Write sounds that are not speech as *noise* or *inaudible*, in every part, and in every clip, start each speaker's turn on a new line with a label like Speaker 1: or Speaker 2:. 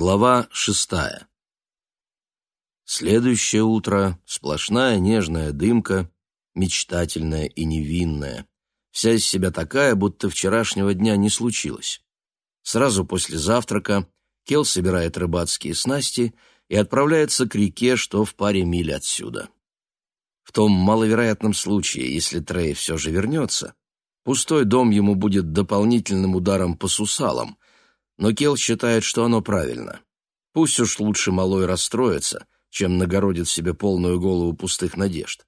Speaker 1: Глава шестая. Следующее утро — сплошная нежная дымка, мечтательная и невинная, вся из себя такая, будто вчерашнего дня не случилось. Сразу после завтрака Кел собирает рыбацкие снасти и отправляется к реке, что в паре миль отсюда. В том маловероятном случае, если Трей все же вернется, пустой дом ему будет дополнительным ударом по сусалам — но Кел считает, что оно правильно. Пусть уж лучше малой расстроится, чем нагородит себе полную голову пустых надежд.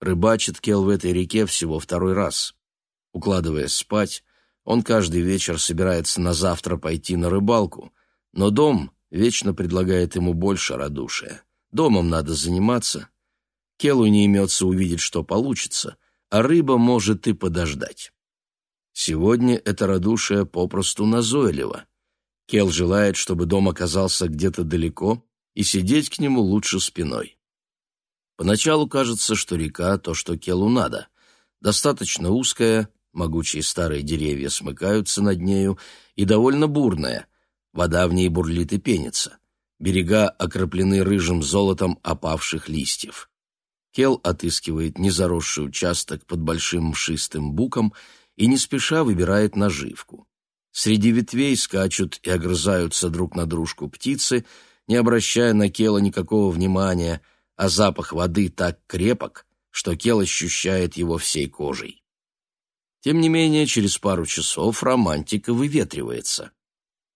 Speaker 1: Рыбачит Кел в этой реке всего второй раз. Укладываясь спать, он каждый вечер собирается на завтра пойти на рыбалку, но дом вечно предлагает ему больше радушия. Домом надо заниматься. Келу не имется увидеть, что получится, а рыба может и подождать. Сегодня это радушие попросту назойливо. Кел желает, чтобы дом оказался где-то далеко, и сидеть к нему лучше спиной. Поначалу кажется, что река — то, что Келу надо. Достаточно узкая, могучие старые деревья смыкаются над нею, и довольно бурная. Вода в ней бурлит и пенится. Берега окроплены рыжим золотом опавших листьев. Кел отыскивает незаросший участок под большим мшистым буком — и не спеша выбирает наживку. Среди ветвей скачут и огрызаются друг на дружку птицы, не обращая на Кела никакого внимания, а запах воды так крепок, что Кел ощущает его всей кожей. Тем не менее, через пару часов романтика выветривается.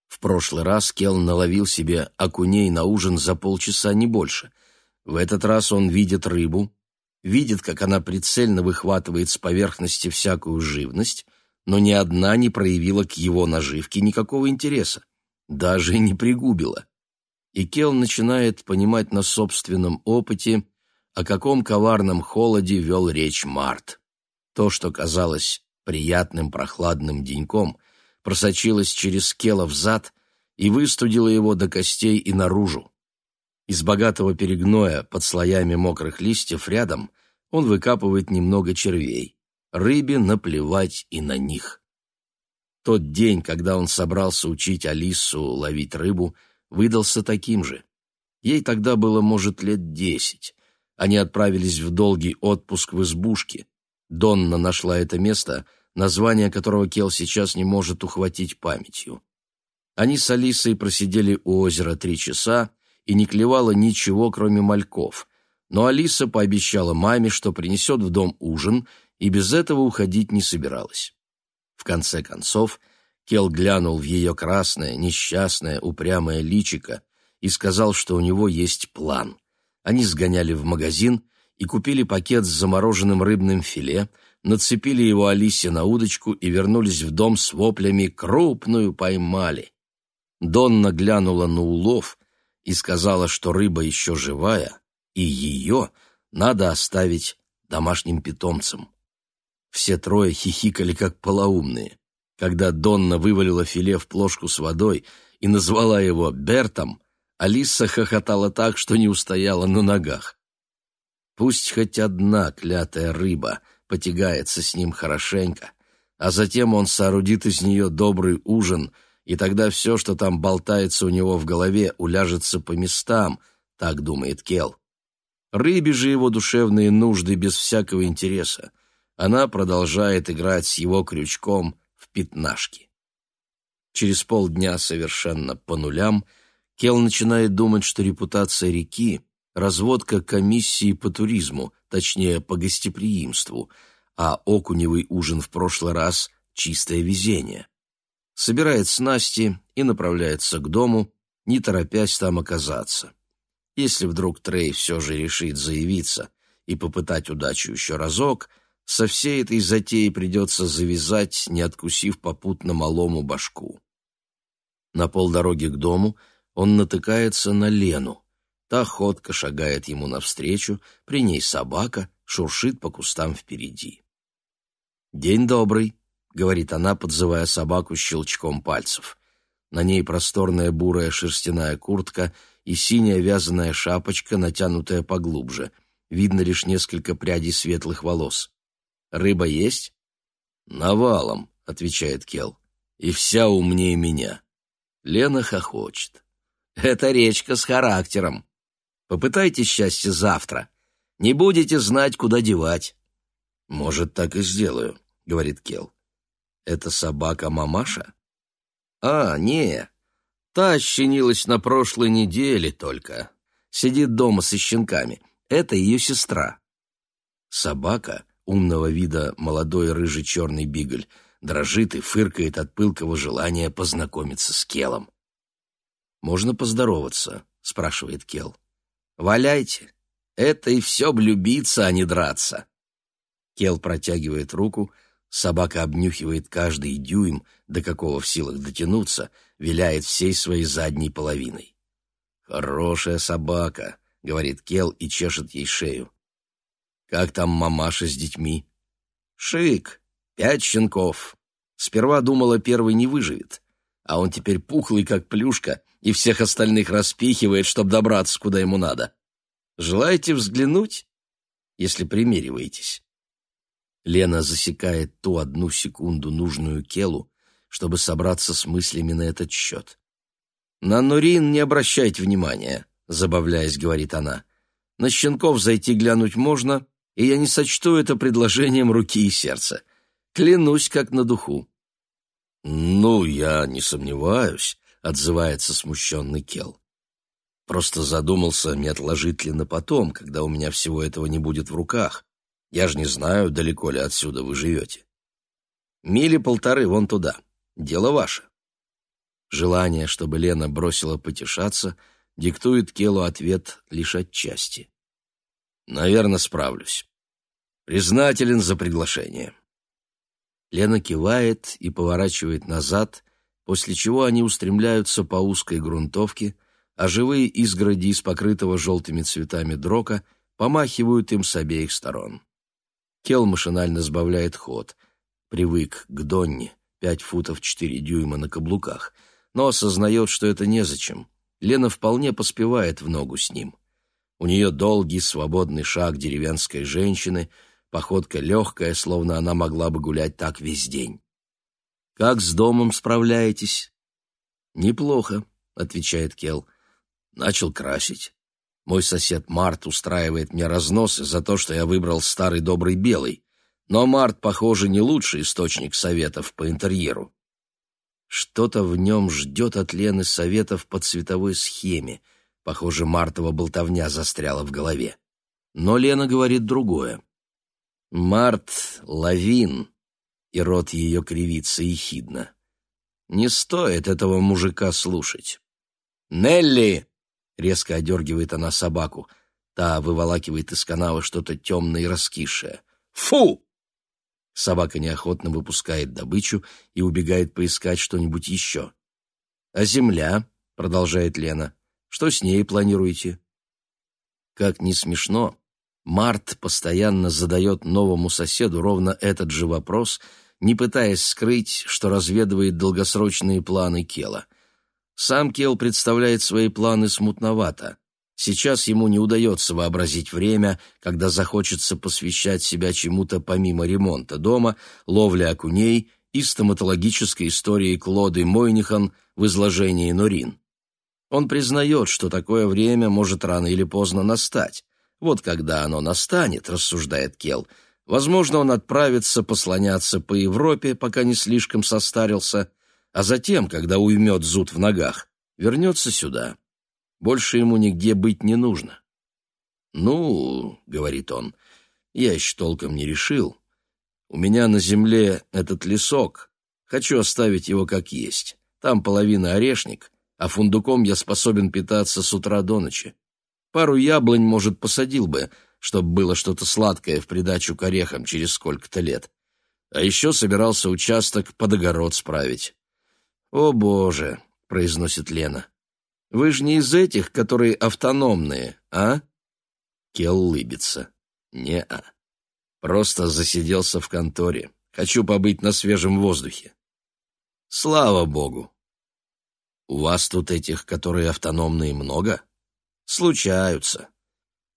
Speaker 1: В прошлый раз Кел наловил себе окуней на ужин за полчаса, не больше. В этот раз он видит рыбу, видит, как она прицельно выхватывает с поверхности всякую живность, но ни одна не проявила к его наживке никакого интереса, даже не пригубила. И Кел начинает понимать на собственном опыте, о каком коварном холоде вел речь Март. То, что казалось приятным прохладным деньком, просочилось через Кела в зад и выстудило его до костей и наружу. Из богатого перегноя под слоями мокрых листьев рядом он выкапывает немного червей. Рыбе наплевать и на них. Тот день, когда он собрался учить Алису ловить рыбу, выдался таким же. Ей тогда было, может, лет десять. Они отправились в долгий отпуск в избушке. Донна нашла это место, название которого Кел сейчас не может ухватить памятью. Они с Алисой просидели у озера три часа, и не клевало ничего, кроме мальков. Но Алиса пообещала маме, что принесет в дом ужин, и без этого уходить не собиралась. В конце концов, Кел глянул в ее красное, несчастное, упрямое личико и сказал, что у него есть план. Они сгоняли в магазин и купили пакет с замороженным рыбным филе, нацепили его Алисе на удочку и вернулись в дом с воплями «крупную поймали». Донна глянула на улов и сказала, что рыба еще живая, и ее надо оставить домашним питомцем. Все трое хихикали, как полоумные. Когда Донна вывалила филе в плошку с водой и назвала его Бертом, Алиса хохотала так, что не устояла на ногах. Пусть хоть одна клятая рыба потягается с ним хорошенько, а затем он соорудит из нее добрый ужин — и тогда все, что там болтается у него в голове, уляжется по местам, так думает Кел. Рыбе же его душевные нужды без всякого интереса. Она продолжает играть с его крючком в пятнашки. Через полдня совершенно по нулям Кел начинает думать, что репутация реки — разводка комиссии по туризму, точнее, по гостеприимству, а окуневый ужин в прошлый раз — чистое везение собирает снасти и направляется к дому, не торопясь там оказаться. Если вдруг Трей все же решит заявиться и попытать удачу еще разок, со всей этой затеей придется завязать, не откусив попутно малому башку. На полдороги к дому он натыкается на Лену. Та ходка шагает ему навстречу, при ней собака шуршит по кустам впереди. «День добрый», — говорит она, подзывая собаку щелчком пальцев. На ней просторная бурая шерстяная куртка и синяя вязаная шапочка, натянутая поглубже. Видно лишь несколько прядей светлых волос. «Рыба есть?» «Навалом», — отвечает Кел. «И вся умнее меня». Лена хохочет. Это речка с характером. Попытайте счастье завтра. Не будете знать, куда девать. Может, так и сделаю, говорит Кел. Это собака мамаша? А, не. Та ощенилась на прошлой неделе только. Сидит дома со щенками. Это ее сестра. Собака, умного вида молодой рыжий черный бигль, дрожит и фыркает от пылкого желания познакомиться с Келом. «Можно поздороваться?» — спрашивает Кел. «Валяйте. Это и все влюбиться, а не драться». Кел протягивает руку, собака обнюхивает каждый дюйм, до какого в силах дотянуться, виляет всей своей задней половиной. «Хорошая собака», — говорит Кел и чешет ей шею. «Как там мамаша с детьми?» «Шик. Пять щенков. Сперва думала, первый не выживет, а он теперь пухлый, как плюшка, и всех остальных распихивает, чтобы добраться, куда ему надо. Желаете взглянуть, если примериваетесь?» Лена засекает ту одну секунду нужную Келу, чтобы собраться с мыслями на этот счет. «На Нурин не обращайте внимания», — забавляясь, говорит она. «На щенков зайти глянуть можно, и я не сочту это предложением руки и сердца. Клянусь, как на духу». «Ну, я не сомневаюсь», — отзывается смущенный Кел. «Просто задумался, не отложить ли на потом, когда у меня всего этого не будет в руках. Я же не знаю, далеко ли отсюда вы живете. Мили полторы вон туда. Дело ваше». Желание, чтобы Лена бросила потешаться, диктует Келу ответ лишь отчасти. «Наверное, справлюсь. Признателен за приглашение». Лена кивает и поворачивает назад, после чего они устремляются по узкой грунтовке, а живые изгороди из покрытого желтыми цветами дрока помахивают им с обеих сторон. Кел машинально сбавляет ход, привык к Донне, пять футов четыре дюйма на каблуках — но осознает, что это незачем. Лена вполне поспевает в ногу с ним. У нее долгий свободный шаг деревенской женщины, походка легкая, словно она могла бы гулять так весь день. «Как с домом справляетесь?» «Неплохо», — отвечает Кел. «Начал красить. Мой сосед Март устраивает мне разносы за то, что я выбрал старый добрый белый, но Март, похоже, не лучший источник советов по интерьеру. Что-то в нем ждет от Лены советов по цветовой схеме. Похоже, Мартова болтовня застряла в голове. Но Лена говорит другое. «Март — лавин», и рот ее кривится ехидно. Не стоит этого мужика слушать. «Нелли!» — резко одергивает она собаку. Та выволакивает из канавы что-то темное и раскисшее. «Фу!» Собака неохотно выпускает добычу и убегает поискать что-нибудь еще. «А земля?» — продолжает Лена. «Что с ней планируете?» Как не смешно, Март постоянно задает новому соседу ровно этот же вопрос, не пытаясь скрыть, что разведывает долгосрочные планы Кела. Сам Кел представляет свои планы смутновато. Сейчас ему не удается вообразить время, когда захочется посвящать себя чему-то помимо ремонта дома, ловли окуней и стоматологической истории Клоды Мойнихан в изложении Норин. Он признает, что такое время может рано или поздно настать. Вот когда оно настанет, рассуждает Кел, возможно, он отправится послоняться по Европе, пока не слишком состарился, а затем, когда уймет зуд в ногах, вернется сюда. Больше ему нигде быть не нужно. «Ну, — говорит он, — я еще толком не решил. У меня на земле этот лесок. Хочу оставить его как есть. Там половина орешник, а фундуком я способен питаться с утра до ночи. Пару яблонь, может, посадил бы, чтобы было что-то сладкое в придачу к орехам через сколько-то лет. А еще собирался участок под огород справить. «О, Боже!» — произносит Лена. Вы же не из этих, которые автономные, а?» Кел улыбится. «Не-а. Просто засиделся в конторе. Хочу побыть на свежем воздухе». «Слава богу!» «У вас тут этих, которые автономные, много?» «Случаются.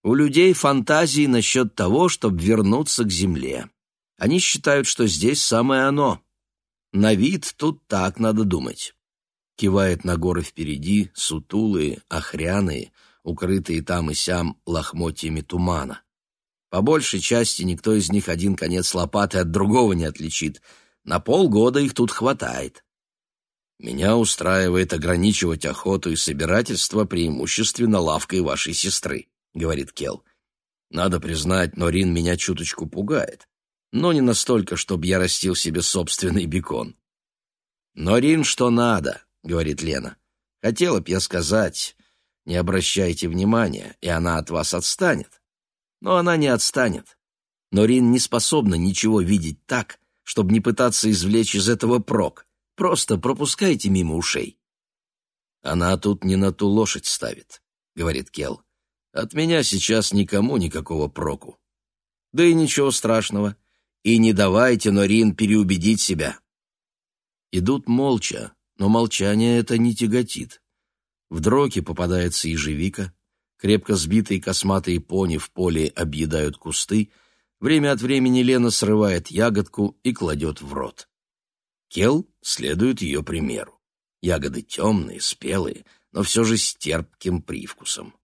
Speaker 1: У людей фантазии насчет того, чтобы вернуться к земле. Они считают, что здесь самое оно. На вид тут так надо думать. кивает на горы впереди, сутулые, охряные, укрытые там и сям лохмотьями тумана. По большей части никто из них один конец лопаты от другого не отличит. На полгода их тут хватает. Меня устраивает ограничивать охоту и собирательство преимущественно лавкой вашей сестры, говорит Кел. Надо признать, Норин меня чуточку пугает, но не настолько, чтобы я растил себе собственный бекон. Норин что надо, говорит Лена. Хотела б я сказать, не обращайте внимания, и она от вас отстанет. Но она не отстанет. Норин не способна ничего видеть так, чтобы не пытаться извлечь из этого прок. Просто пропускайте мимо ушей. Она тут не на ту лошадь ставит, говорит Кел. От меня сейчас никому никакого проку. Да и ничего страшного. И не давайте, Норин, переубедить себя. Идут молча, но молчание это не тяготит. В дроке попадается ежевика, крепко сбитые косматые пони в поле объедают кусты, время от времени Лена срывает ягодку и кладет в рот. Кел следует ее примеру. Ягоды темные, спелые, но все же с терпким привкусом.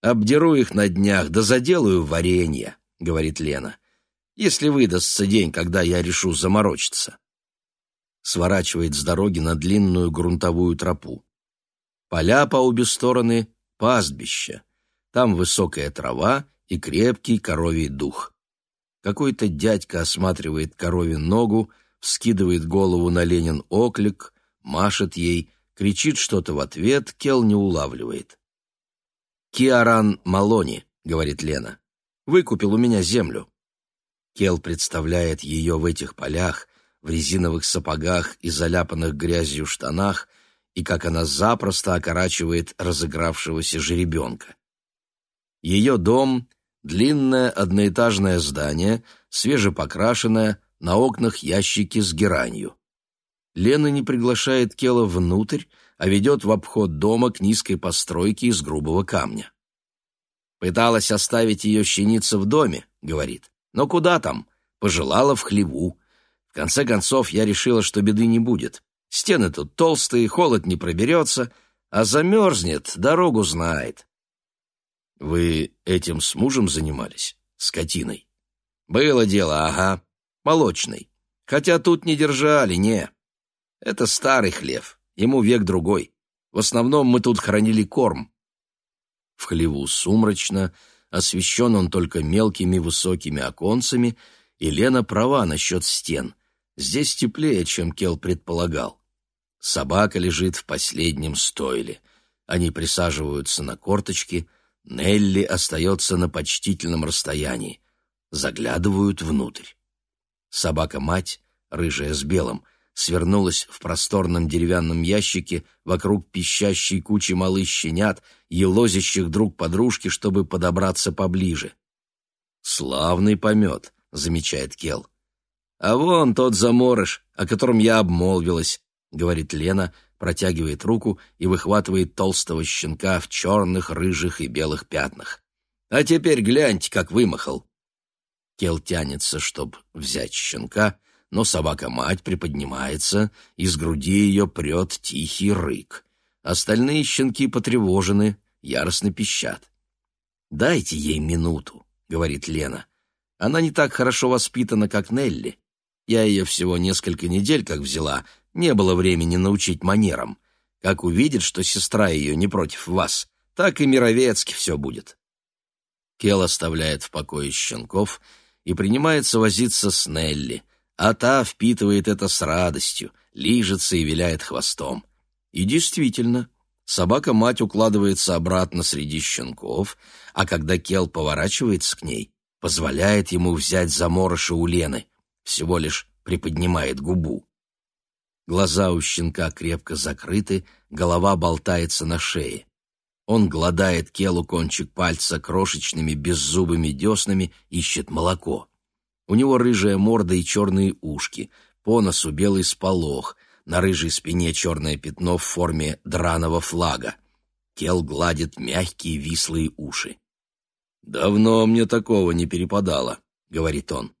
Speaker 1: «Обдеру их на днях, да заделаю варенье», — говорит Лена, «если выдастся день, когда я решу заморочиться». Сворачивает с дороги на длинную грунтовую тропу. Поля по обе стороны — пастбища. Там высокая трава и крепкий коровий дух. Какой-то дядька осматривает коровин ногу, вскидывает голову на Ленин оклик, машет ей, кричит что-то в ответ, Кел не улавливает. «Киаран Малони», — говорит Лена, — «выкупил у меня землю». Кел представляет ее в этих полях, в резиновых сапогах и заляпанных грязью штанах, и как она запросто окорачивает разыгравшегося жеребенка. Ее дом — длинное одноэтажное здание, свежепокрашенное, на окнах ящики с геранью. Лена не приглашает Кела внутрь, а ведет в обход дома к низкой постройке из грубого камня. «Пыталась оставить ее щеница в доме», — говорит. «Но куда там? Пожелала в хлеву. В конце концов, я решила, что беды не будет. Стены тут толстые, холод не проберется, а замерзнет, дорогу знает». «Вы этим с мужем занимались? Скотиной?» «Было дело, ага молочный. Хотя тут не держали, не. Это старый хлев, ему век другой. В основном мы тут хранили корм. В хлеву сумрачно, освещен он только мелкими высокими оконцами, и Лена права насчет стен. Здесь теплее, чем Кел предполагал. Собака лежит в последнем стойле. Они присаживаются на корточки, Нелли остается на почтительном расстоянии. Заглядывают внутрь. Собака-мать, рыжая с белым, свернулась в просторном деревянном ящике вокруг пищащей кучи малых щенят, елозящих друг подружки, чтобы подобраться поближе. «Славный помет», — замечает Кел. «А вон тот заморыш, о котором я обмолвилась», — говорит Лена, протягивает руку и выхватывает толстого щенка в черных, рыжих и белых пятнах. «А теперь гляньте, как вымахал. Кел тянется, чтоб взять щенка, но собака-мать приподнимается, из груди ее прет тихий рык. Остальные щенки потревожены, яростно пищат. «Дайте ей минуту», — говорит Лена. «Она не так хорошо воспитана, как Нелли. Я ее всего несколько недель как взяла, не было времени научить манерам. Как увидит, что сестра ее не против вас, так и мировецки все будет». Кел оставляет в покое щенков — и принимается возиться с Нелли, а та впитывает это с радостью, лижется и виляет хвостом. И действительно, собака-мать укладывается обратно среди щенков, а когда Кел поворачивается к ней, позволяет ему взять заморыша у Лены, всего лишь приподнимает губу. Глаза у щенка крепко закрыты, голова болтается на шее. Он гладает Келу кончик пальца крошечными беззубыми деснами, ищет молоко. У него рыжая морда и черные ушки, по носу белый сполох, на рыжей спине черное пятно в форме драного флага. Кел гладит мягкие вислые уши. «Давно мне такого не перепадало», — говорит он.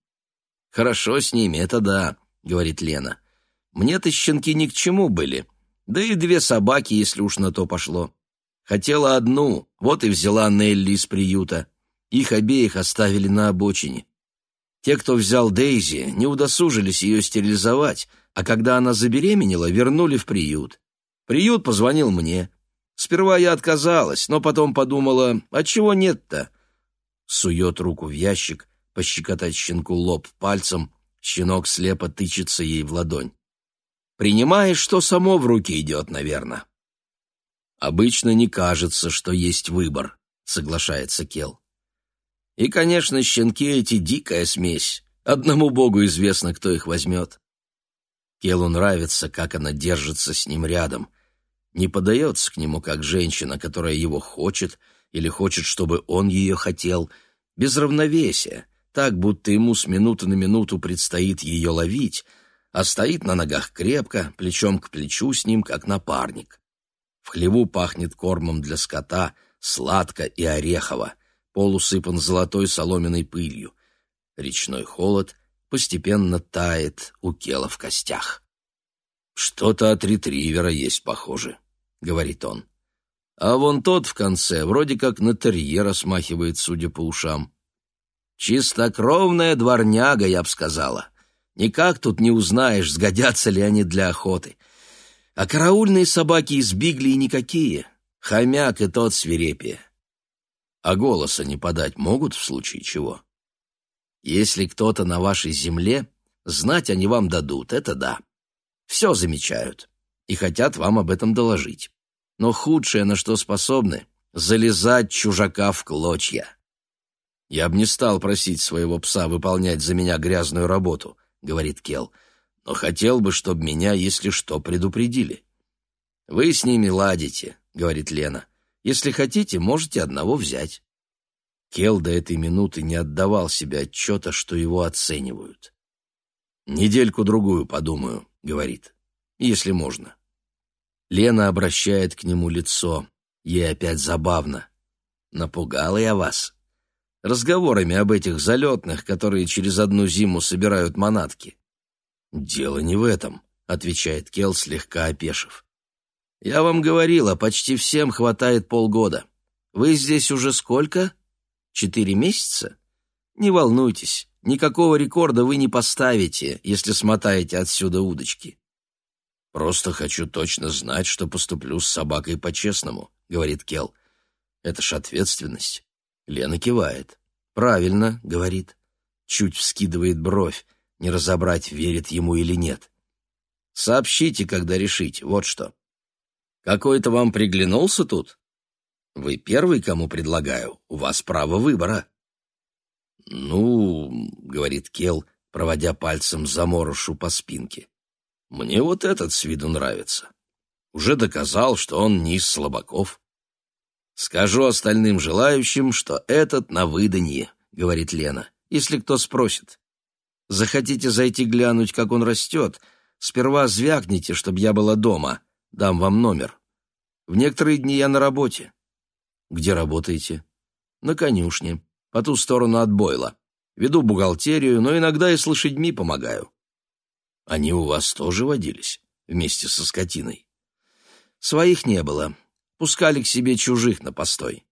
Speaker 1: «Хорошо с ними, это да», — говорит Лена. «Мне-то щенки ни к чему были. Да и две собаки, если уж на то пошло. Хотела одну, вот и взяла Нелли из приюта. Их обеих оставили на обочине. Те, кто взял Дейзи, не удосужились ее стерилизовать, а когда она забеременела, вернули в приют. Приют позвонил мне. Сперва я отказалась, но потом подумала, а чего нет-то? Сует руку в ящик, пощекотать щенку лоб пальцем, щенок слепо тычется ей в ладонь. Принимаешь, что само в руки идет, наверное. Обычно не кажется, что есть выбор, соглашается Кел. И, конечно, щенки эти дикая смесь. Одному богу известно, кто их возьмет. Келу нравится, как она держится с ним рядом. Не подается к нему, как женщина, которая его хочет или хочет, чтобы он ее хотел. Без равновесия, так, будто ему с минуты на минуту предстоит ее ловить, а стоит на ногах крепко, плечом к плечу с ним, как напарник. В хлеву пахнет кормом для скота, сладко и орехово — пол усыпан золотой соломенной пылью. Речной холод постепенно тает у Кела в костях. «Что-то от ретривера есть, похоже», — говорит он. «А вон тот в конце вроде как на терьера смахивает, судя по ушам. Чистокровная дворняга, я б сказала. Никак тут не узнаешь, сгодятся ли они для охоты. А караульные собаки из Биглии никакие. Хомяк и тот свирепее а голоса не подать могут в случае чего? Если кто-то на вашей земле, знать они вам дадут, это да. Все замечают и хотят вам об этом доложить. Но худшее, на что способны, залезать чужака в клочья. «Я бы не стал просить своего пса выполнять за меня грязную работу», — говорит Кел, «но хотел бы, чтобы меня, если что, предупредили». «Вы с ними ладите», — говорит Лена. Если хотите, можете одного взять». Кел до этой минуты не отдавал себе отчета, что его оценивают. «Недельку-другую подумаю», — говорит, — «если можно». Лена обращает к нему лицо. Ей опять забавно. «Напугала я вас?» Разговорами об этих залетных, которые через одну зиму собирают манатки. «Дело не в этом», — отвечает Кел, слегка опешив. Я вам говорила, почти всем хватает полгода. Вы здесь уже сколько? Четыре месяца? Не волнуйтесь, никакого рекорда вы не поставите, если смотаете отсюда удочки. Просто хочу точно знать, что поступлю с собакой по-честному, говорит Кел. Это ж ответственность. Лена кивает. Правильно, говорит. Чуть вскидывает бровь, не разобрать, верит ему или нет. Сообщите, когда решите, вот что. Какой-то вам приглянулся тут? Вы первый, кому предлагаю. У вас право выбора. Ну, говорит Кел, проводя пальцем заморышу по спинке. Мне вот этот с виду нравится. Уже доказал, что он не из слабаков. Скажу остальным желающим, что этот на выданье, говорит Лена, если кто спросит. Захотите зайти глянуть, как он растет, сперва звякните, чтобы я была дома, Дам вам номер. В некоторые дни я на работе. Где работаете? На конюшне, по ту сторону от бойла. Веду бухгалтерию, но иногда и с лошадьми помогаю. Они у вас тоже водились вместе со скотиной? Своих не было. Пускали к себе чужих на постой.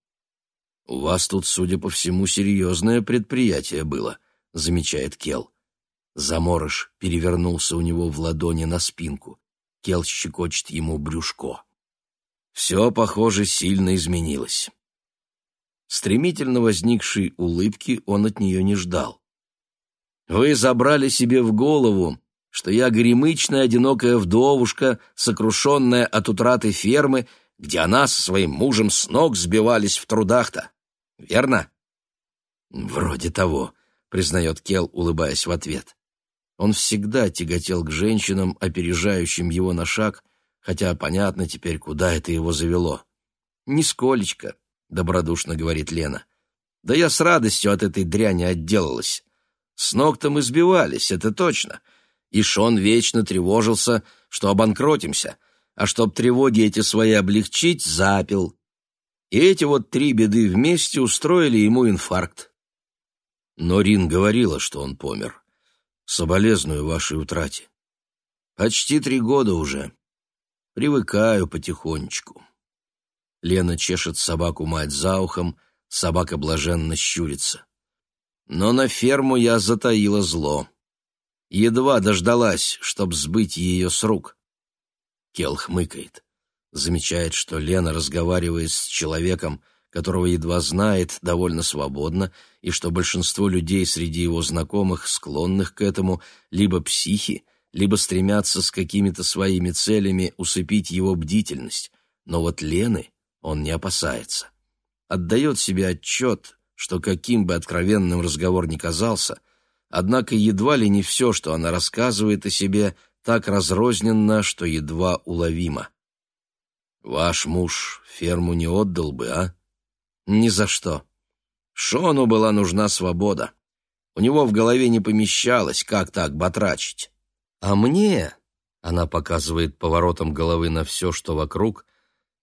Speaker 1: У вас тут, судя по всему, серьезное предприятие было, замечает Кел. Заморыш перевернулся у него в ладони на спинку. Кел щекочет ему брюшко. Все, похоже, сильно изменилось. Стремительно возникшей улыбки он от нее не ждал. «Вы забрали себе в голову, что я горемычная одинокая вдовушка, сокрушенная от утраты фермы, где она со своим мужем с ног сбивались в трудах-то. Верно?» «Вроде того», — признает Кел, улыбаясь в ответ. Он всегда тяготел к женщинам, опережающим его на шаг, хотя понятно теперь, куда это его завело. «Нисколечко», — добродушно говорит Лена. «Да я с радостью от этой дряни отделалась. С ног-то мы сбивались, это точно. И Шон вечно тревожился, что обанкротимся, а чтоб тревоги эти свои облегчить, запил. И эти вот три беды вместе устроили ему инфаркт. Но Рин говорила, что он помер. Соболезную вашей утрате. Почти три года уже. Привыкаю потихонечку. Лена чешет собаку мать за ухом, собака блаженно щурится. Но на ферму я затаила зло. Едва дождалась, чтоб сбыть ее с рук. Кел хмыкает. Замечает, что Лена разговаривает с человеком, которого едва знает, довольно свободно, и что большинство людей среди его знакомых, склонных к этому, либо психи, либо стремятся с какими-то своими целями усыпить его бдительность. Но вот Лены он не опасается. Отдает себе отчет, что каким бы откровенным разговор ни казался, однако едва ли не все, что она рассказывает о себе, так разрозненно, что едва уловимо. «Ваш муж ферму не отдал бы, а?» Ни за что. Шону была нужна свобода. У него в голове не помещалось, как так батрачить. А мне, она показывает поворотом головы на все, что вокруг,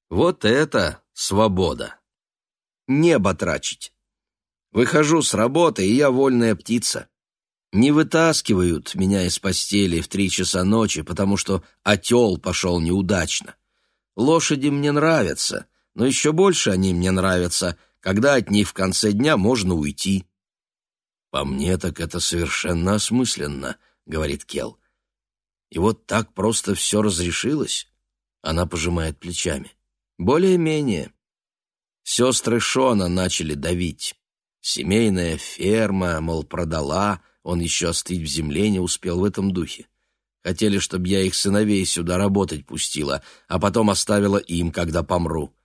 Speaker 1: вот это свобода. Не батрачить. Выхожу с работы, и я вольная птица. Не вытаскивают меня из постели в три часа ночи, потому что отел пошел неудачно. Лошади мне нравятся, но еще больше они мне нравятся, когда от них в конце дня можно уйти. «По мне так это совершенно осмысленно», — говорит Кел. «И вот так просто все разрешилось?» Она пожимает плечами. «Более-менее. Сестры Шона начали давить. Семейная ферма, мол, продала, он еще остыть в земле не успел в этом духе. Хотели, чтобы я их сыновей сюда работать пустила, а потом оставила им, когда помру.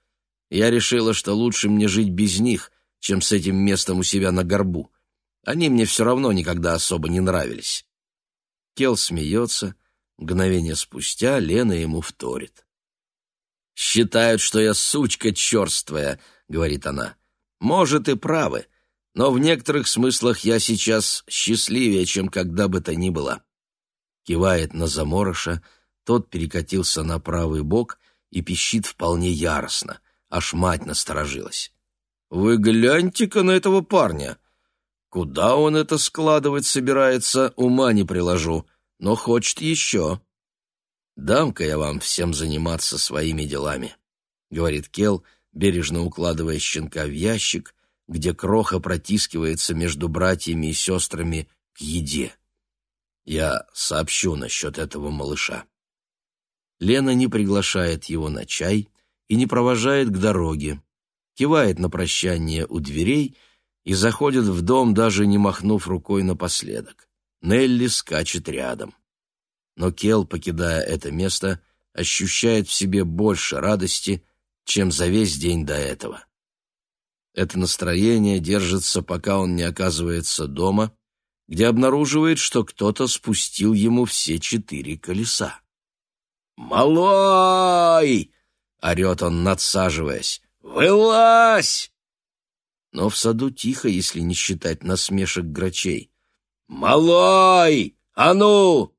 Speaker 1: Я решила, что лучше мне жить без них, чем с этим местом у себя на горбу. Они мне все равно никогда особо не нравились. Кел смеется. Мгновение спустя Лена ему вторит. «Считают, что я сучка черствая», — говорит она. «Может, и правы, но в некоторых смыслах я сейчас счастливее, чем когда бы то ни было». Кивает на заморыша, тот перекатился на правый бок и пищит вполне яростно аж мать насторожилась. «Вы гляньте-ка на этого парня! Куда он это складывать собирается, ума не приложу, но хочет еще. Дам-ка я вам всем заниматься своими делами», — говорит Кел, бережно укладывая щенка в ящик, где кроха протискивается между братьями и сестрами к еде. Я сообщу насчет этого малыша. Лена не приглашает его на чай, и не провожает к дороге, кивает на прощание у дверей и заходит в дом, даже не махнув рукой напоследок. Нелли скачет рядом. Но Кел, покидая это место, ощущает в себе больше радости, чем за весь день до этого. Это настроение держится, пока он не оказывается дома, где обнаруживает, что кто-то спустил ему все четыре колеса. «Малой!» — орет он, надсаживаясь. «Вылазь!» Но в саду тихо, если не считать насмешек грачей. «Малой! А ну!»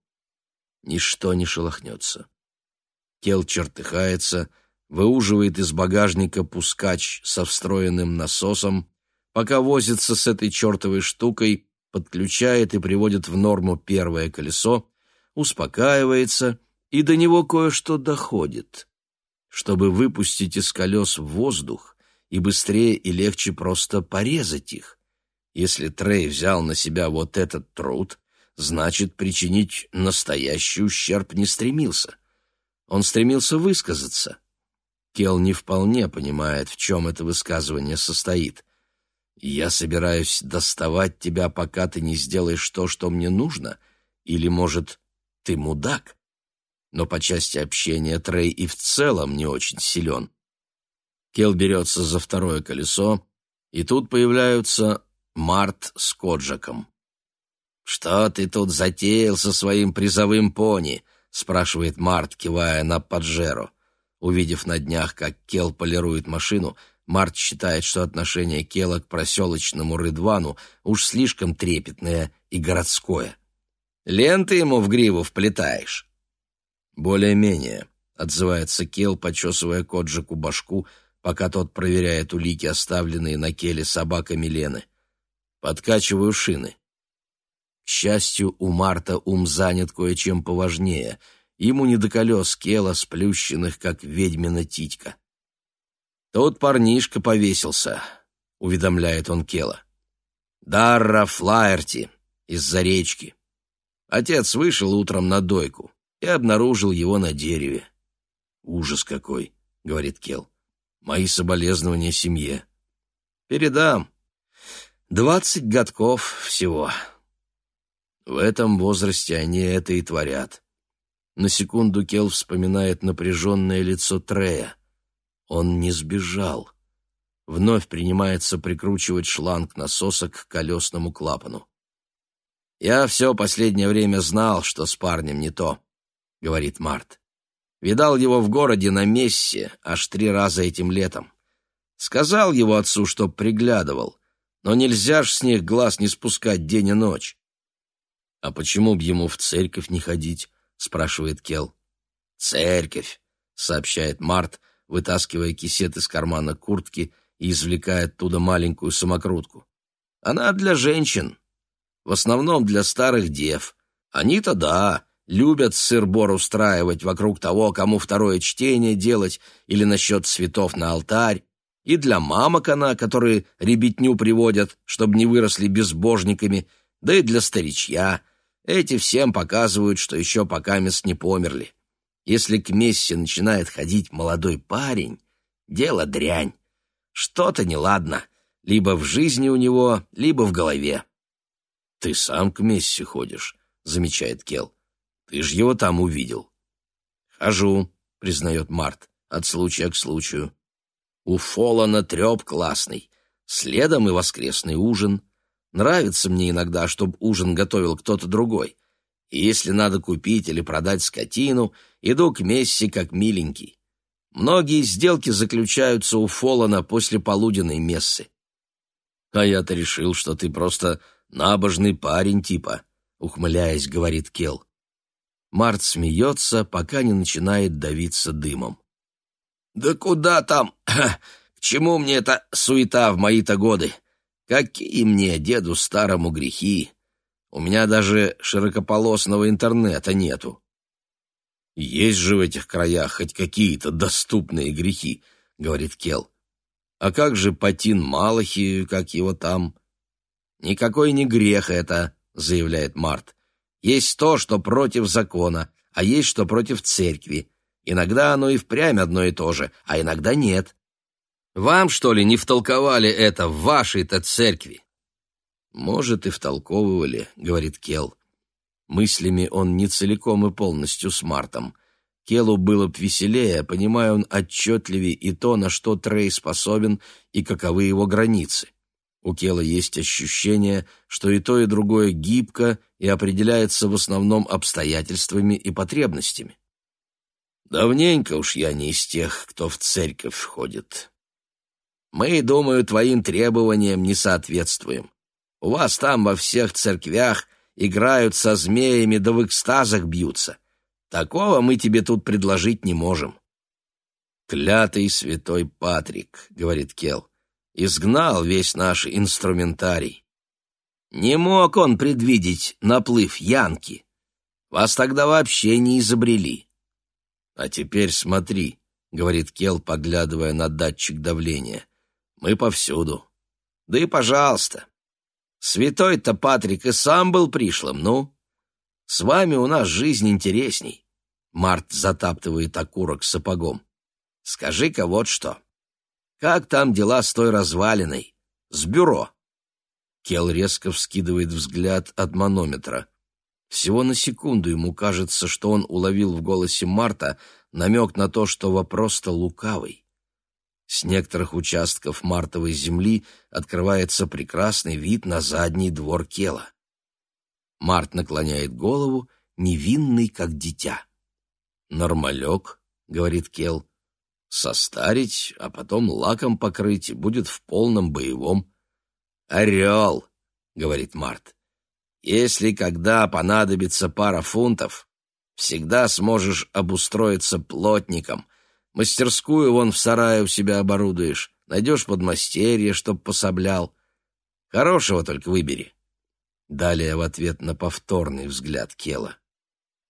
Speaker 1: Ничто не шелохнется. Кел чертыхается, выуживает из багажника пускач со встроенным насосом, пока возится с этой чертовой штукой, подключает и приводит в норму первое колесо, успокаивается, и до него кое-что доходит чтобы выпустить из колес воздух и быстрее и легче просто порезать их. Если Трей взял на себя вот этот труд, значит, причинить настоящий ущерб не стремился. Он стремился высказаться. Кел не вполне понимает, в чем это высказывание состоит. «Я собираюсь доставать тебя, пока ты не сделаешь то, что мне нужно», или, может, ты мудак? но по части общения Трей и в целом не очень силен. Кел берется за второе колесо, и тут появляются Март с Коджаком. «Что ты тут затеял со своим призовым пони?» — спрашивает Март, кивая на Паджеро. Увидев на днях, как Кел полирует машину, Март считает, что отношение Кела к проселочному Рыдвану уж слишком трепетное и городское. «Ленты ему в гриву вплетаешь?» «Более-менее», — отзывается Кел, почесывая Коджику башку, пока тот проверяет улики, оставленные на келе собаками Лены. «Подкачиваю шины». К счастью, у Марта ум занят кое-чем поважнее, ему не до колес Кела, сплющенных, как ведьмина титька. «Тут парнишка повесился», — уведомляет он Кела. «Дарра Флаерти, из-за речки. Отец вышел утром на дойку и обнаружил его на дереве. «Ужас какой!» — говорит Кел. «Мои соболезнования семье». «Передам. Двадцать годков всего». В этом возрасте они это и творят. На секунду Кел вспоминает напряженное лицо Трея. Он не сбежал. Вновь принимается прикручивать шланг насоса к колесному клапану. «Я все последнее время знал, что с парнем не то», — говорит Март. «Видал его в городе на мессе аж три раза этим летом. Сказал его отцу, чтоб приглядывал, но нельзя ж с них глаз не спускать день и ночь. «А почему б ему в церковь не ходить?» — спрашивает Кел. «Церковь», — сообщает Март, вытаскивая кисет из кармана куртки и извлекая оттуда маленькую самокрутку. «Она для женщин, в основном для старых дев. Они-то да, любят сыр-бор устраивать вокруг того, кому второе чтение делать или насчет цветов на алтарь, и для мамок она, которые ребятню приводят, чтобы не выросли безбожниками, да и для старичья. Эти всем показывают, что еще пока мест не померли. Если к мессе начинает ходить молодой парень, дело дрянь. Что-то неладно, либо в жизни у него, либо в голове. «Ты сам к мессе ходишь», — замечает Кел. «Ты ж его там увидел». «Хожу», — признает Март, — «от случая к случаю». У Фолана треп классный, следом и воскресный ужин. Нравится мне иногда, чтобы ужин готовил кто-то другой. И если надо купить или продать скотину, иду к Месси как миленький. Многие сделки заключаются у Фолана после полуденной мессы. А я-то решил, что ты просто набожный парень типа, ухмыляясь, говорит Кел. Март смеется, пока не начинает давиться дымом. «Да куда там? *clears throat* К чему мне эта суета в мои-то годы? Какие мне, деду старому, грехи? У меня даже широкополосного интернета нету. Есть же в этих краях хоть какие-то доступные грехи, говорит Кел. А как же Патин Малахи, как его там? Никакой не грех это, заявляет Март. Есть то, что против закона, а есть что против церкви. Иногда оно и впрямь одно и то же, а иногда нет. Вам, что ли, не втолковали это в вашей-то церкви? Может, и втолковывали, говорит Кел. Мыслями он не целиком и полностью с Мартом. Келу было б веселее, понимая он отчетливее и то, на что Трей способен и каковы его границы. У Кела есть ощущение, что и то, и другое гибко и определяется в основном обстоятельствами и потребностями. Давненько уж я не из тех, кто в церковь ходит. Мы, думаю, твоим требованиям не соответствуем. У вас там во всех церквях играют со змеями да в экстазах бьются. Такого мы тебе тут предложить не можем. «Клятый святой Патрик», — говорит Кел, — «изгнал весь наш инструментарий. Не мог он предвидеть наплыв Янки. Вас тогда вообще не изобрели». «А теперь смотри», — говорит Кел, поглядывая на датчик давления. Мы повсюду. Да и пожалуйста. Святой-то Патрик и сам был пришлым, ну. С вами у нас жизнь интересней. Март затаптывает окурок сапогом. Скажи-ка вот что. Как там дела с той развалиной? С бюро? Кел резко вскидывает взгляд от манометра. Всего на секунду ему кажется, что он уловил в голосе Марта намек на то, что вопрос-то лукавый. С некоторых участков мартовой земли открывается прекрасный вид на задний двор Кела. Март наклоняет голову, невинный, как дитя. «Нормалек», — говорит Кел, — «состарить, а потом лаком покрыть, будет в полном боевом». «Орел», — говорит Март, — «если когда понадобится пара фунтов, всегда сможешь обустроиться плотником» Мастерскую вон в сарае у себя оборудуешь, найдешь подмастерье, чтоб пособлял. Хорошего только выбери. Далее в ответ на повторный взгляд Кела.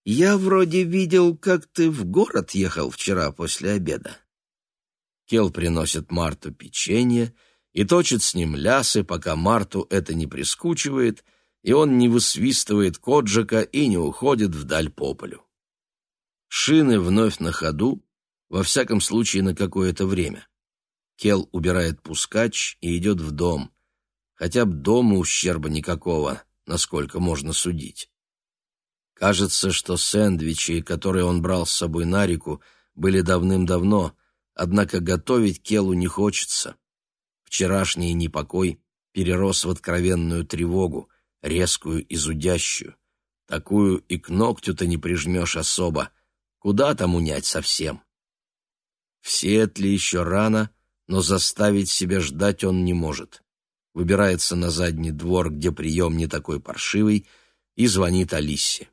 Speaker 1: «Я вроде видел, как ты в город ехал вчера после обеда». Кел приносит Марту печенье и точит с ним лясы, пока Марту это не прискучивает, и он не высвистывает Коджика и не уходит вдаль по полю. Шины вновь на ходу, во всяком случае на какое-то время. Кел убирает пускач и идет в дом. Хотя б дома ущерба никакого, насколько можно судить. Кажется, что сэндвичи, которые он брал с собой на реку, были давным-давно, однако готовить Келу не хочется. Вчерашний непокой перерос в откровенную тревогу, резкую и зудящую. Такую и к ногтю-то не прижмешь особо. Куда там унять совсем? В Сиэтле еще рано, но заставить себя ждать он не может. Выбирается на задний двор, где прием не такой паршивый, и звонит Алисе.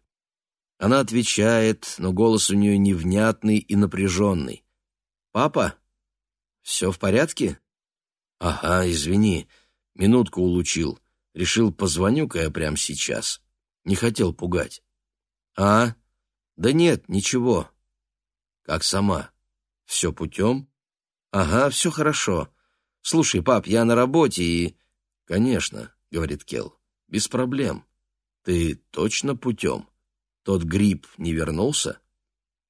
Speaker 1: Она отвечает, но голос у нее невнятный и напряженный. «Папа, все в порядке?» «Ага, извини, минутку улучил. Решил, позвоню-ка я прямо сейчас. Не хотел пугать». «А? Да нет, ничего». «Как сама? Все путем?» «Ага, все хорошо. Слушай, пап, я на работе и...» «Конечно», — говорит Кел, — «без проблем. Ты точно путем?» Тот гриб не вернулся?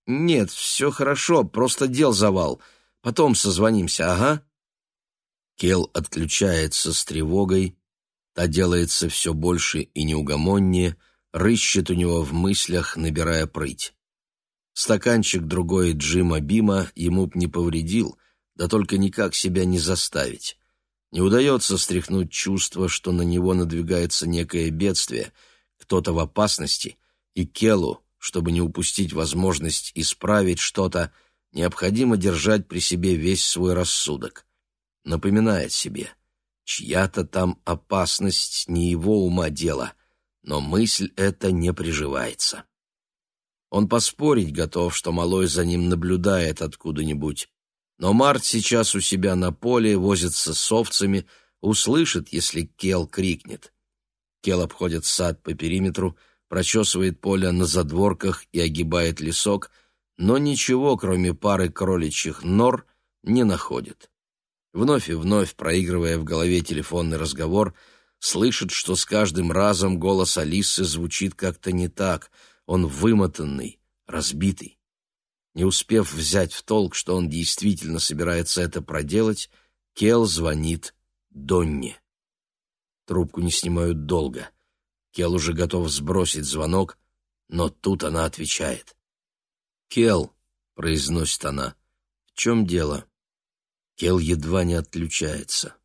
Speaker 1: Нет, все хорошо, просто дел завал. Потом созвонимся, ага. Кел отключается с тревогой, та делается все больше и неугомоннее, рыщет у него в мыслях, набирая прыть. Стаканчик другой Джима Бима ему б не повредил, да только никак себя не заставить. Не удается стряхнуть чувство, что на него надвигается некое бедствие, кто-то в опасности — и Келу, чтобы не упустить возможность исправить что-то, необходимо держать при себе весь свой рассудок. Напоминает себе, чья-то там опасность не его ума дело, но мысль эта не приживается. Он поспорить готов, что малой за ним наблюдает откуда-нибудь. Но Март сейчас у себя на поле возится с овцами, услышит, если Кел крикнет. Кел обходит сад по периметру, прочесывает поле на задворках и огибает лесок, но ничего, кроме пары кроличьих нор, не находит. Вновь и вновь, проигрывая в голове телефонный разговор, слышит, что с каждым разом голос Алисы звучит как-то не так, он вымотанный, разбитый. Не успев взять в толк, что он действительно собирается это проделать, Кел звонит Донне. Трубку не снимают долго. Кел уже готов сбросить звонок, но тут она отвечает. «Кел», — произносит она, — «в чем дело?» Кел едва не отключается.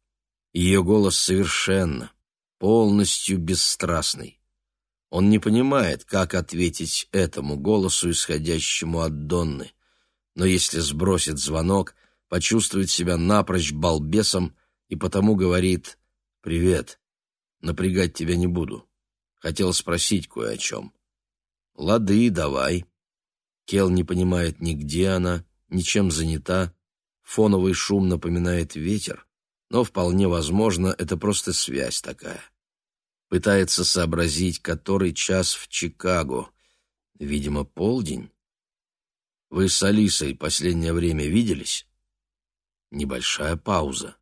Speaker 1: Ее голос совершенно, полностью бесстрастный. Он не понимает, как ответить этому голосу, исходящему от Донны. Но если сбросит звонок, почувствует себя напрочь балбесом и потому говорит «Привет, напрягать тебя не буду». Хотел спросить кое о чем. Лады, давай. Кел не понимает ни где она, ни чем занята. Фоновый шум напоминает ветер, но вполне возможно, это просто связь такая. Пытается сообразить, который час в Чикаго. Видимо, полдень. Вы с Алисой последнее время виделись? Небольшая пауза.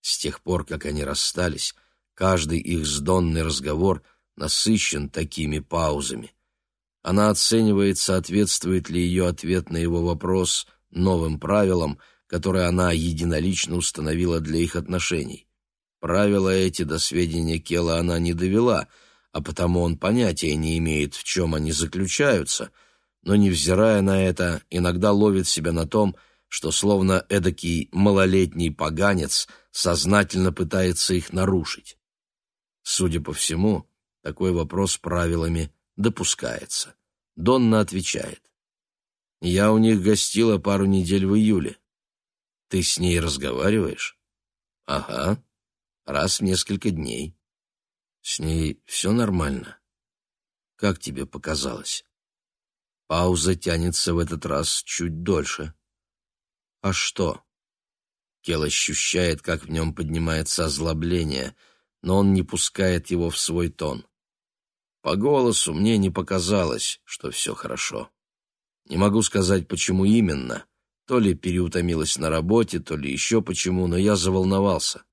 Speaker 1: С тех пор, как они расстались, каждый их сдонный разговор — насыщен такими паузами. Она оценивает, соответствует ли ее ответ на его вопрос новым правилам, которые она единолично установила для их отношений. Правила эти до сведения Кела она не довела, а потому он понятия не имеет, в чем они заключаются, но, невзирая на это, иногда ловит себя на том, что словно эдакий малолетний поганец сознательно пытается их нарушить. Судя по всему, такой вопрос правилами допускается. Донна отвечает. «Я у них гостила пару недель в июле. Ты с ней разговариваешь?» «Ага, раз в несколько дней. С ней все нормально. Как тебе показалось?» Пауза тянется в этот раз чуть дольше. «А что?» Кел ощущает, как в нем поднимается озлобление, но он не пускает его в свой тон. По голосу мне не показалось, что все хорошо. Не могу сказать, почему именно. То ли переутомилась на работе, то ли еще почему, но я заволновался.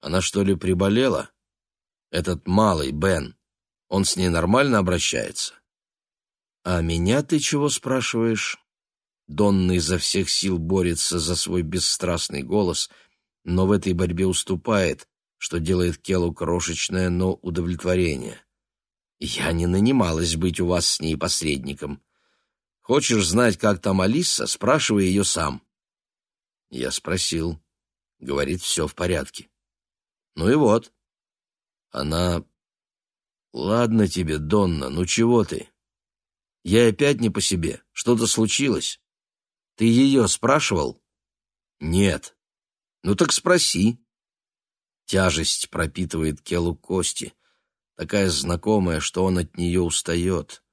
Speaker 1: Она что ли приболела? Этот малый, Бен, он с ней нормально обращается? А меня ты чего спрашиваешь? Донна изо всех сил борется за свой бесстрастный голос, но в этой борьбе уступает, что делает Келу крошечное, но удовлетворение. Я не нанималась быть у вас с ней посредником. Хочешь знать, как там Алиса, спрашивай ее сам. Я спросил. Говорит, все в порядке. Ну и вот. Она... Ладно тебе, Донна, ну чего ты? Я опять не по себе. Что-то случилось? Ты ее спрашивал? Нет. Ну так спроси. Тяжесть пропитывает Келу кости — такая знакомая, что он от нее устает.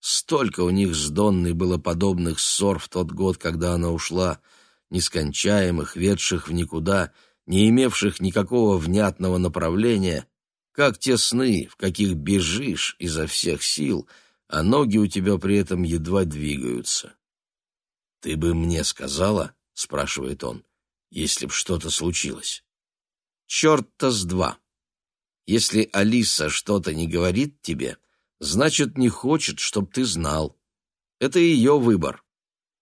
Speaker 1: Столько у них с Донной было подобных ссор в тот год, когда она ушла, нескончаемых, ведших в никуда, не имевших никакого внятного направления, как те сны, в каких бежишь изо всех сил, а ноги у тебя при этом едва двигаются. «Ты бы мне сказала?» — спрашивает он, — «если б что-то случилось». «Черт-то с два!» Если Алиса что-то не говорит тебе, значит, не хочет, чтоб ты знал. Это ее выбор.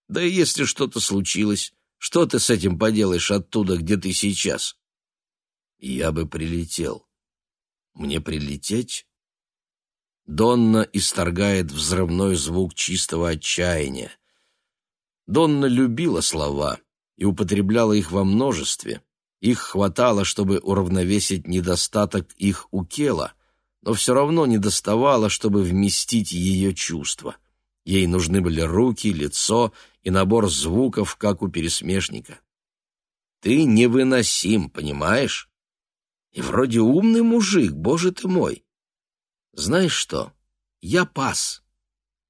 Speaker 1: Да и если что-то случилось, что ты с этим поделаешь оттуда, где ты сейчас? Я бы прилетел. Мне прилететь? Донна исторгает взрывной звук чистого отчаяния. Донна любила слова и употребляла их во множестве, их хватало, чтобы уравновесить недостаток их у Кела, но все равно не доставало, чтобы вместить ее чувства. Ей нужны были руки, лицо и набор звуков, как у пересмешника. «Ты невыносим, понимаешь? И вроде умный мужик, боже ты мой. Знаешь что? Я пас.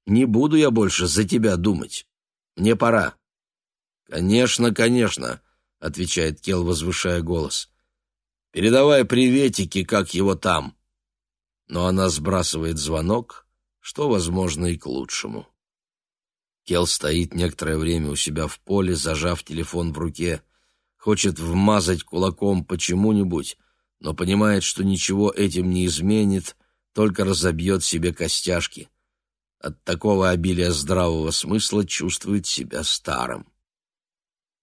Speaker 1: Не буду я больше за тебя думать. Мне пора». «Конечно, конечно», — отвечает Кел, возвышая голос. «Передавай приветики, как его там». Но она сбрасывает звонок, что, возможно, и к лучшему. Кел стоит некоторое время у себя в поле, зажав телефон в руке, хочет вмазать кулаком почему-нибудь, но понимает, что ничего этим не изменит, только разобьет себе костяшки. От такого обилия здравого смысла чувствует себя старым.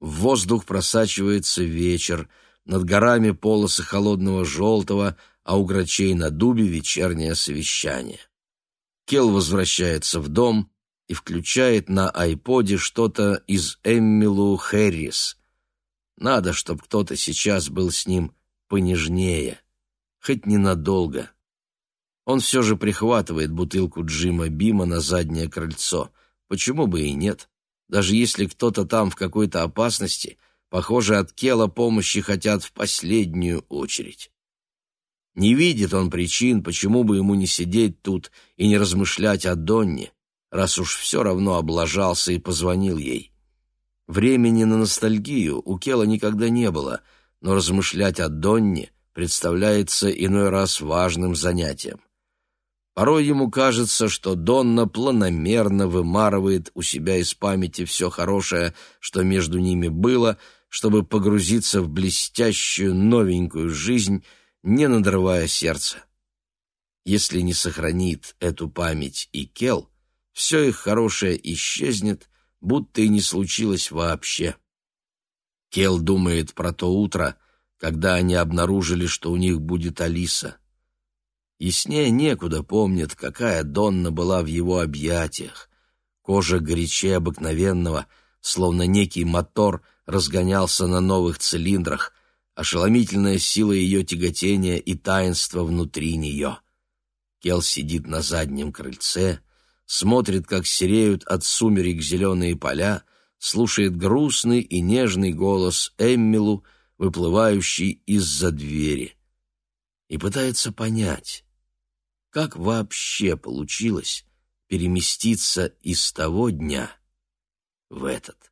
Speaker 1: В воздух просачивается вечер, над горами полосы холодного желтого, а у грачей на дубе вечернее совещание. Кел возвращается в дом и включает на айподе что-то из Эммилу Хэррис. Надо, чтобы кто-то сейчас был с ним понежнее, хоть ненадолго. Он все же прихватывает бутылку Джима Бима на заднее крыльцо. Почему бы и нет? Даже если кто-то там в какой-то опасности, похоже, от Кела помощи хотят в последнюю очередь. Не видит он причин, почему бы ему не сидеть тут и не размышлять о Донне, раз уж все равно облажался и позвонил ей. Времени на ностальгию у Кела никогда не было, но размышлять о Донне представляется иной раз важным занятием. Порой ему кажется, что Донна планомерно вымарывает у себя из памяти все хорошее, что между ними было, чтобы погрузиться в блестящую новенькую жизнь, не надрывая сердце. Если не сохранит эту память и Кел, все их хорошее исчезнет, будто и не случилось вообще. Кел думает про то утро, когда они обнаружили, что у них будет Алиса — Яснее некуда помнит, какая Донна была в его объятиях. Кожа горячее обыкновенного, словно некий мотор разгонялся на новых цилиндрах, ошеломительная сила ее тяготения и таинство внутри нее. Кел сидит на заднем крыльце, смотрит, как сереют от сумерек зеленые поля, слушает грустный и нежный голос Эммилу, выплывающий из-за двери, и пытается понять, как вообще получилось переместиться из того дня в этот?